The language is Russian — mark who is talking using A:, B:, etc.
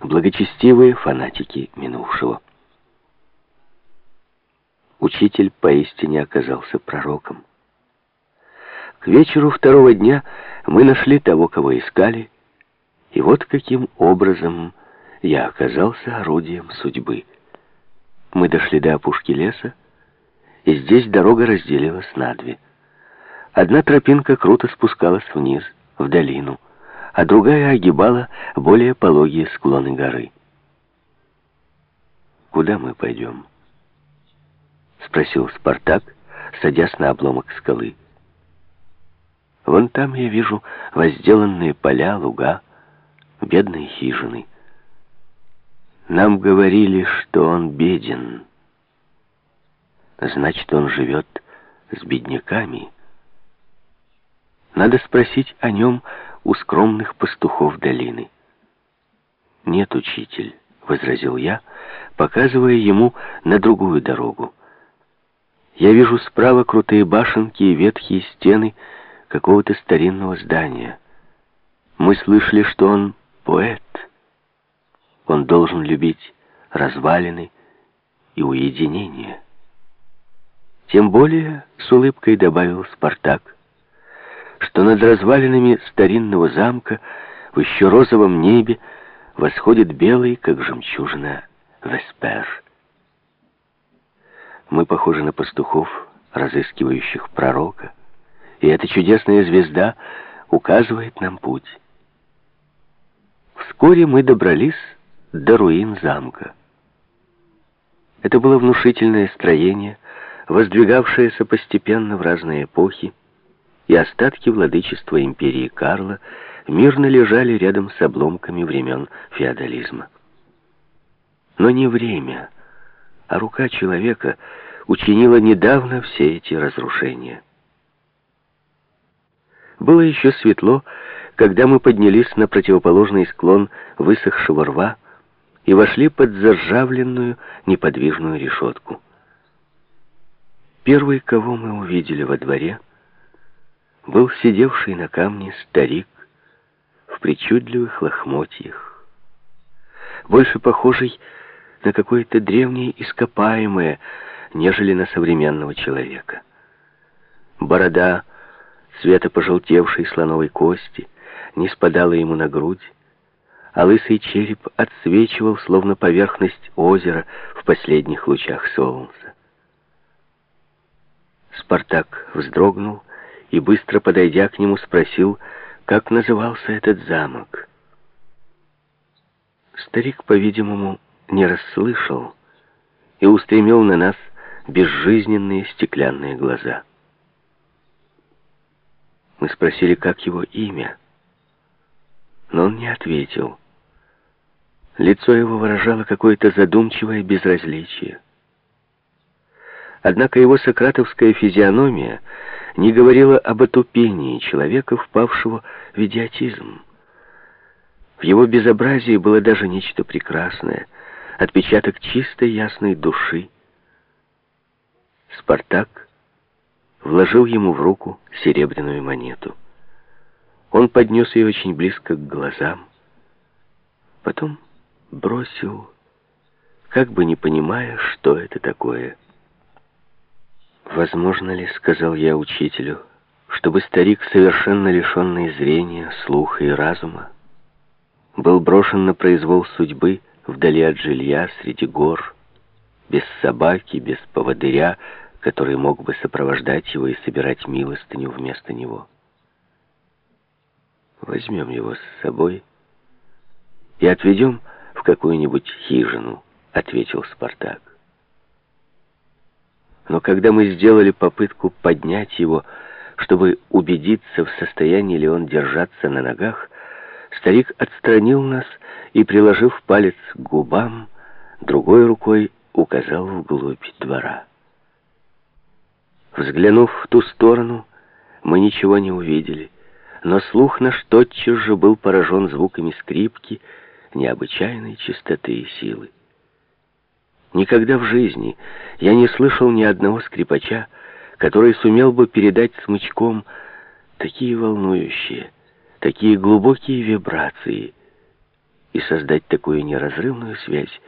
A: благочестивые фанатики минувшего. Учитель поистине оказался пророком. К вечеру второго дня мы нашли того, кого искали, и вот каким образом я оказался орудием судьбы. Мы дошли до опушки леса, и здесь дорога разделилась на две. Одна тропинка круто спускалась вниз, в долину, а другая огибала более пологие склоны горы. «Куда мы пойдем?» — спросил Спартак, садясь на обломок скалы. «Вон там я вижу возделанные поля, луга, бедные хижины. Нам говорили, что он беден. Значит, он живет с бедняками. Надо спросить о нем у скромных пастухов долины». «Нет, учитель», — возразил я, показывая ему на другую дорогу. Я вижу справа крутые башенки и ветхие стены какого-то старинного здания. Мы слышали, что он поэт. Он должен любить развалины и уединение. Тем более, с улыбкой добавил Спартак, что над развалинами старинного замка в еще розовом небе восходит белый, как жемчужина, Веспер. Мы похожи на пастухов, разыскивающих пророка, и эта чудесная звезда указывает нам путь. Вскоре мы добрались до руин замка. Это было внушительное строение, воздвигавшееся постепенно в разные эпохи, и остатки владычества империи Карла мирно лежали рядом с обломками времен феодализма. Но не время — а рука человека учинила недавно все эти разрушения. Было еще светло, когда мы поднялись на противоположный склон высохшего рва и вошли под заржавленную неподвижную решетку. Первый, кого мы увидели во дворе, был сидевший на камне старик в причудливых лохмотьях, больше похожий на какое-то древнее ископаемое, нежели на современного человека. Борода, цвета пожелтевшей слоновой кости, не спадала ему на грудь, а лысый череп отсвечивал, словно поверхность озера в последних лучах солнца. Спартак вздрогнул и, быстро подойдя к нему, спросил, как назывался этот замок. Старик, по-видимому, не расслышал и устремил на нас безжизненные стеклянные глаза. Мы спросили, как его имя, но он не ответил. Лицо его выражало какое-то задумчивое безразличие. Однако его сократовская физиономия не говорила об отупении человека, впавшего в идиотизм. В его безобразии было даже нечто прекрасное — отпечаток чистой ясной души. Спартак вложил ему в руку серебряную монету. Он поднес ее очень близко к глазам, потом бросил, как бы не понимая, что это такое. «Возможно ли, — сказал я учителю, — чтобы старик, совершенно лишенный зрения, слуха и разума, был брошен на произвол судьбы, вдали от жилья, среди гор, без собаки, без поводыря, который мог бы сопровождать его и собирать милостыню вместо него. Возьмем его с собой и отведем в какую-нибудь хижину, ответил Спартак. Но когда мы сделали попытку поднять его, чтобы убедиться, в состоянии ли он держаться на ногах, старик отстранил нас и, приложив палец к губам, другой рукой указал вглубь двора. Взглянув в ту сторону, мы ничего не увидели, но слух наш тотчас же был поражен звуками скрипки необычайной чистоты и силы. Никогда в жизни я не слышал ни одного скрипача, который сумел бы передать смычком такие волнующие, такие глубокие вибрации, и создать такую неразрывную связь,